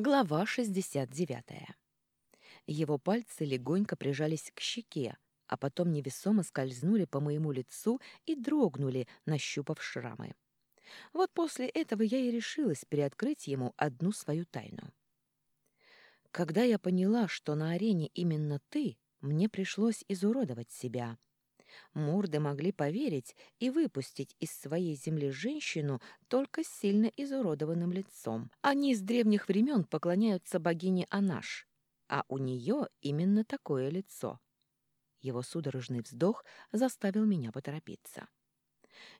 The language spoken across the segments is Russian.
Глава 69. Его пальцы легонько прижались к щеке, а потом невесомо скользнули по моему лицу и дрогнули, нащупав шрамы. Вот после этого я и решилась приоткрыть ему одну свою тайну. Когда я поняла, что на арене именно ты, мне пришлось изуродовать себя — Мурды могли поверить и выпустить из своей земли женщину только с сильно изуродованным лицом. Они с древних времен поклоняются богине Анаш, а у нее именно такое лицо. Его судорожный вздох заставил меня поторопиться.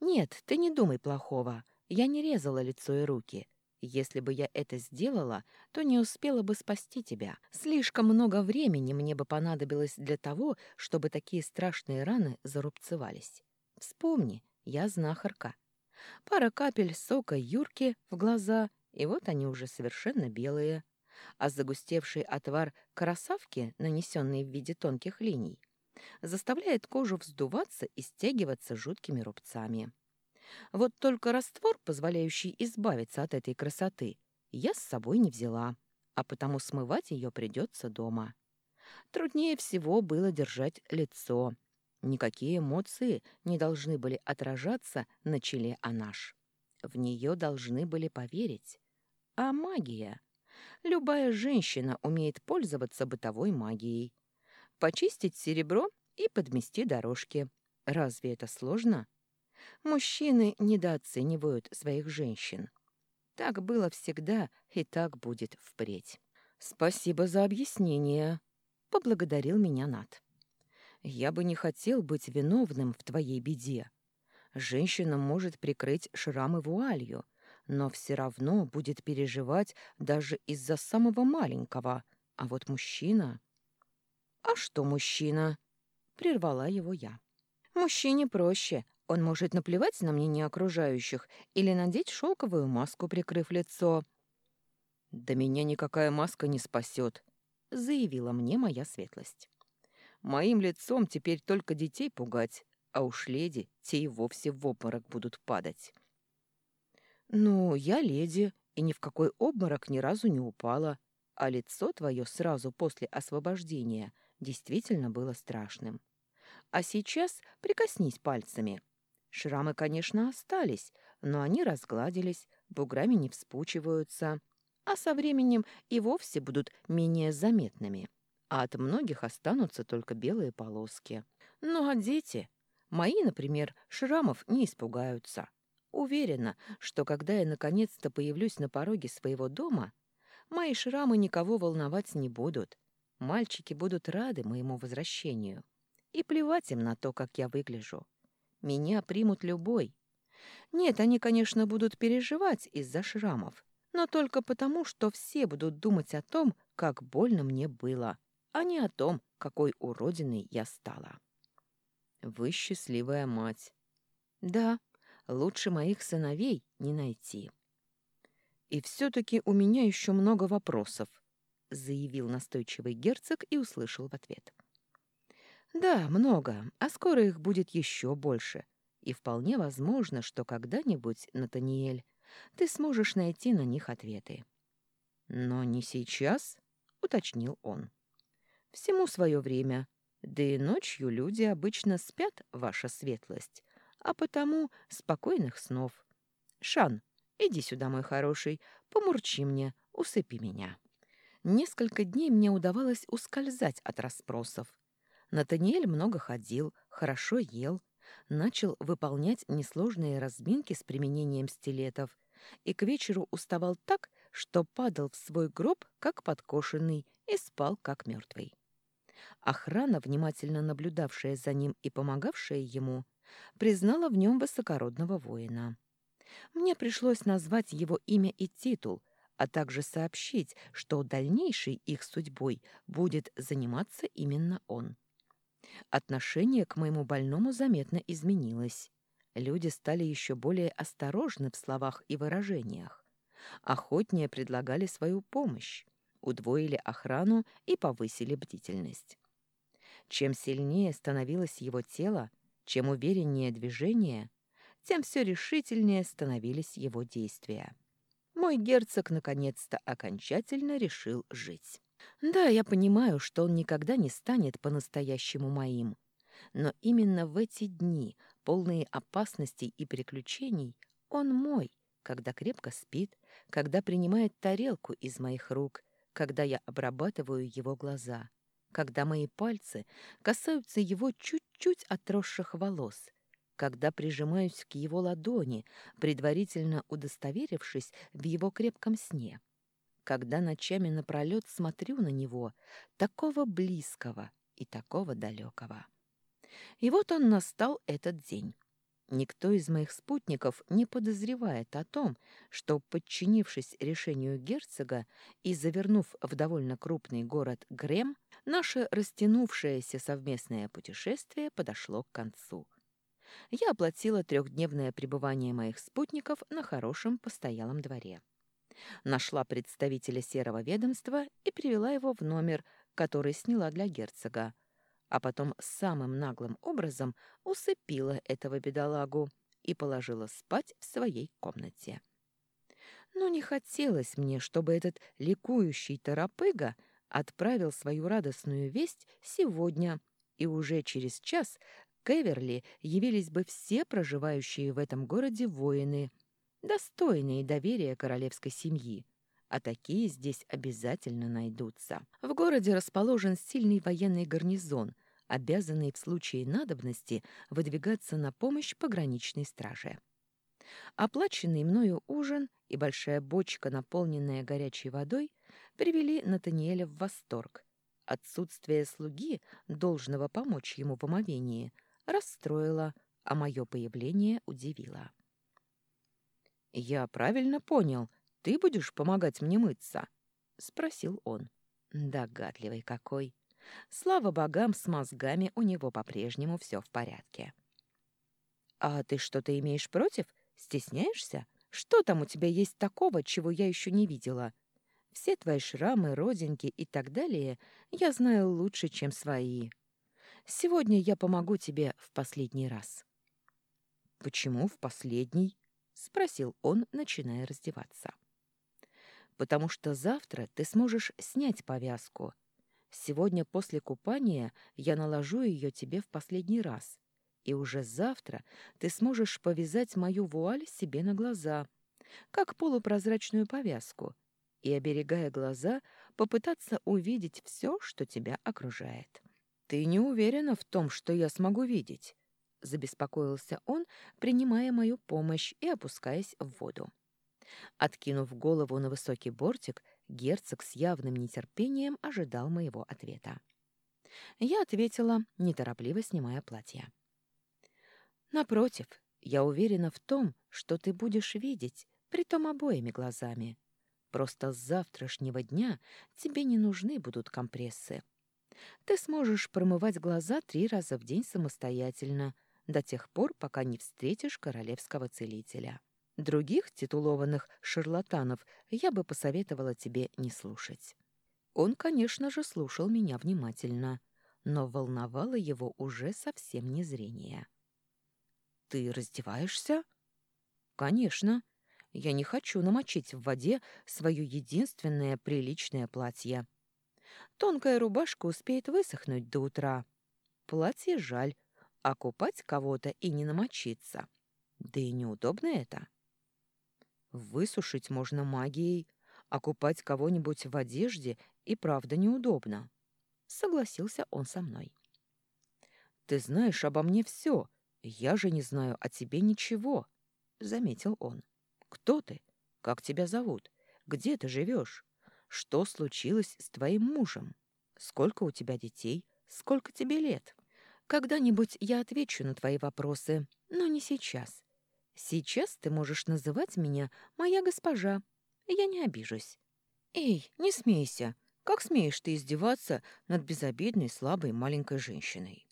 «Нет, ты не думай плохого. Я не резала лицо и руки. Если бы я это сделала, то не успела бы спасти тебя. Слишком много времени мне бы понадобилось для того, чтобы такие страшные раны зарубцевались. Вспомни, я знахарка. Пара капель сока Юрки в глаза, и вот они уже совершенно белые. А загустевший отвар красавки, нанесенный в виде тонких линий, заставляет кожу вздуваться и стягиваться жуткими рубцами. Вот только раствор, позволяющий избавиться от этой красоты, я с собой не взяла, а потому смывать ее придется дома. Труднее всего было держать лицо. Никакие эмоции не должны были отражаться на челе Анаш. В нее должны были поверить. А магия? Любая женщина умеет пользоваться бытовой магией. Почистить серебро и подмести дорожки. Разве это сложно? Мужчины недооценивают своих женщин. Так было всегда и так будет впредь. «Спасибо за объяснение», — поблагодарил меня Нат. «Я бы не хотел быть виновным в твоей беде. Женщина может прикрыть шрамы вуалью, но все равно будет переживать даже из-за самого маленького. А вот мужчина...» «А что мужчина?» — прервала его я. «Мужчине проще. Он может наплевать на мнение окружающих или надеть шелковую маску, прикрыв лицо. «Да меня никакая маска не спасет», — заявила мне моя светлость. «Моим лицом теперь только детей пугать, а уж леди те и вовсе в обморок будут падать». «Ну, я леди, и ни в какой обморок ни разу не упала, а лицо твое сразу после освобождения действительно было страшным. А сейчас прикоснись пальцами». Шрамы, конечно, остались, но они разгладились, буграми не вспучиваются, а со временем и вовсе будут менее заметными. А от многих останутся только белые полоски. Ну а дети? Мои, например, шрамов не испугаются. Уверена, что когда я наконец-то появлюсь на пороге своего дома, мои шрамы никого волновать не будут. Мальчики будут рады моему возвращению. И плевать им на то, как я выгляжу. Меня примут любой. Нет, они, конечно, будут переживать из-за шрамов, но только потому, что все будут думать о том, как больно мне было, а не о том, какой уродиной я стала. Вы счастливая мать. Да, лучше моих сыновей не найти. И все-таки у меня еще много вопросов, заявил настойчивый герцог и услышал в ответ. Да, много, а скоро их будет еще больше. И вполне возможно, что когда-нибудь, Натаниэль, ты сможешь найти на них ответы. Но не сейчас, уточнил он. Всему свое время. Да и ночью люди обычно спят, ваша светлость, а потому спокойных снов. Шан, иди сюда, мой хороший, помурчи мне, усыпи меня. Несколько дней мне удавалось ускользать от расспросов, Натаниэль много ходил, хорошо ел, начал выполнять несложные разминки с применением стилетов и к вечеру уставал так, что падал в свой гроб, как подкошенный, и спал, как мертвый. Охрана, внимательно наблюдавшая за ним и помогавшая ему, признала в нем высокородного воина. Мне пришлось назвать его имя и титул, а также сообщить, что дальнейшей их судьбой будет заниматься именно он. Отношение к моему больному заметно изменилось. Люди стали еще более осторожны в словах и выражениях. Охотнее предлагали свою помощь, удвоили охрану и повысили бдительность. Чем сильнее становилось его тело, чем увереннее движение, тем все решительнее становились его действия. мой герцог наконец-то окончательно решил жить. Да, я понимаю, что он никогда не станет по-настоящему моим. Но именно в эти дни, полные опасностей и приключений, он мой, когда крепко спит, когда принимает тарелку из моих рук, когда я обрабатываю его глаза, когда мои пальцы касаются его чуть-чуть отросших волос, когда прижимаюсь к его ладони, предварительно удостоверившись в его крепком сне, когда ночами напролет смотрю на него, такого близкого и такого далекого. И вот он настал этот день. Никто из моих спутников не подозревает о том, что, подчинившись решению герцога и завернув в довольно крупный город Грем, наше растянувшееся совместное путешествие подошло к концу. Я оплатила трехдневное пребывание моих спутников на хорошем постоялом дворе. Нашла представителя серого ведомства и привела его в номер, который сняла для герцога, а потом самым наглым образом усыпила этого бедолагу и положила спать в своей комнате. Но не хотелось мне, чтобы этот ликующий торопыга отправил свою радостную весть сегодня, и уже через час к Эверли явились бы все проживающие в этом городе воины, достойные доверия королевской семьи, а такие здесь обязательно найдутся. В городе расположен сильный военный гарнизон, обязанный в случае надобности выдвигаться на помощь пограничной страже. Оплаченный мною ужин и большая бочка, наполненная горячей водой, привели Натаниэля в восторг. Отсутствие слуги, должного помочь ему в омовении, расстроило, а мое появление удивило. «Я правильно понял, ты будешь помогать мне мыться?» — спросил он. Догадливый какой. Слава богам, с мозгами у него по-прежнему все в порядке. «А ты что-то имеешь против? Стесняешься? Что там у тебя есть такого, чего я еще не видела? Все твои шрамы, родинки и так далее я знаю лучше, чем свои. Сегодня я помогу тебе в последний раз». «Почему в последний?» — спросил он, начиная раздеваться. «Потому что завтра ты сможешь снять повязку. Сегодня после купания я наложу ее тебе в последний раз, и уже завтра ты сможешь повязать мою вуаль себе на глаза, как полупрозрачную повязку, и, оберегая глаза, попытаться увидеть все, что тебя окружает. Ты не уверена в том, что я смогу видеть?» Забеспокоился он, принимая мою помощь и опускаясь в воду. Откинув голову на высокий бортик, герцог с явным нетерпением ожидал моего ответа. Я ответила, неторопливо снимая платье. «Напротив, я уверена в том, что ты будешь видеть, притом обоими глазами. Просто с завтрашнего дня тебе не нужны будут компрессы. Ты сможешь промывать глаза три раза в день самостоятельно, до тех пор, пока не встретишь королевского целителя. Других титулованных шарлатанов я бы посоветовала тебе не слушать. Он, конечно же, слушал меня внимательно, но волновало его уже совсем не зрение. «Ты раздеваешься?» «Конечно. Я не хочу намочить в воде свое единственное приличное платье. Тонкая рубашка успеет высохнуть до утра. Платье жаль, а купать кого-то и не намочиться. Да и неудобно это. Высушить можно магией, а купать кого-нибудь в одежде и правда неудобно. Согласился он со мной. «Ты знаешь обо мне все, я же не знаю о тебе ничего», — заметил он. «Кто ты? Как тебя зовут? Где ты живешь? Что случилось с твоим мужем? Сколько у тебя детей? Сколько тебе лет?» Когда-нибудь я отвечу на твои вопросы, но не сейчас. Сейчас ты можешь называть меня моя госпожа. Я не обижусь. Эй, не смейся. Как смеешь ты издеваться над безобидной, слабой маленькой женщиной?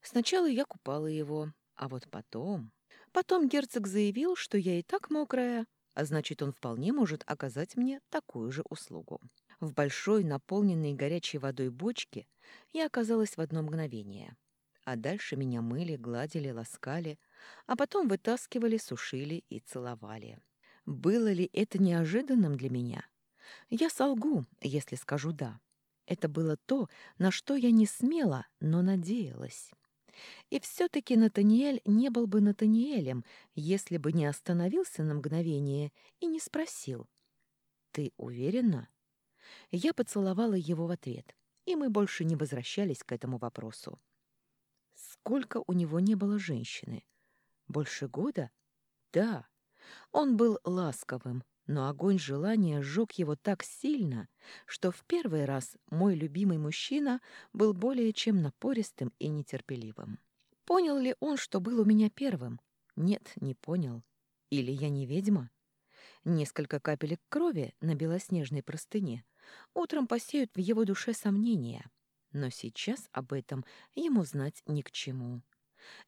Сначала я купала его, а вот потом... Потом герцог заявил, что я и так мокрая, а значит, он вполне может оказать мне такую же услугу. В большой, наполненной горячей водой бочке я оказалась в одно мгновение. А дальше меня мыли, гладили, ласкали, а потом вытаскивали, сушили и целовали. Было ли это неожиданным для меня? Я солгу, если скажу «да». Это было то, на что я не смела, но надеялась. И все-таки Натаниэль не был бы Натаниэлем, если бы не остановился на мгновение и не спросил. «Ты уверена?» Я поцеловала его в ответ, и мы больше не возвращались к этому вопросу. Сколько у него не было женщины? Больше года? Да. Он был ласковым, но огонь желания сжег его так сильно, что в первый раз мой любимый мужчина был более чем напористым и нетерпеливым. Понял ли он, что был у меня первым? Нет, не понял. Или я не ведьма? Несколько капелек крови на белоснежной простыне утром посеют в его душе сомнения, но сейчас об этом ему знать ни к чему.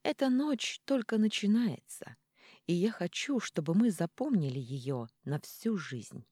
Эта ночь только начинается — и я хочу, чтобы мы запомнили ее на всю жизнь.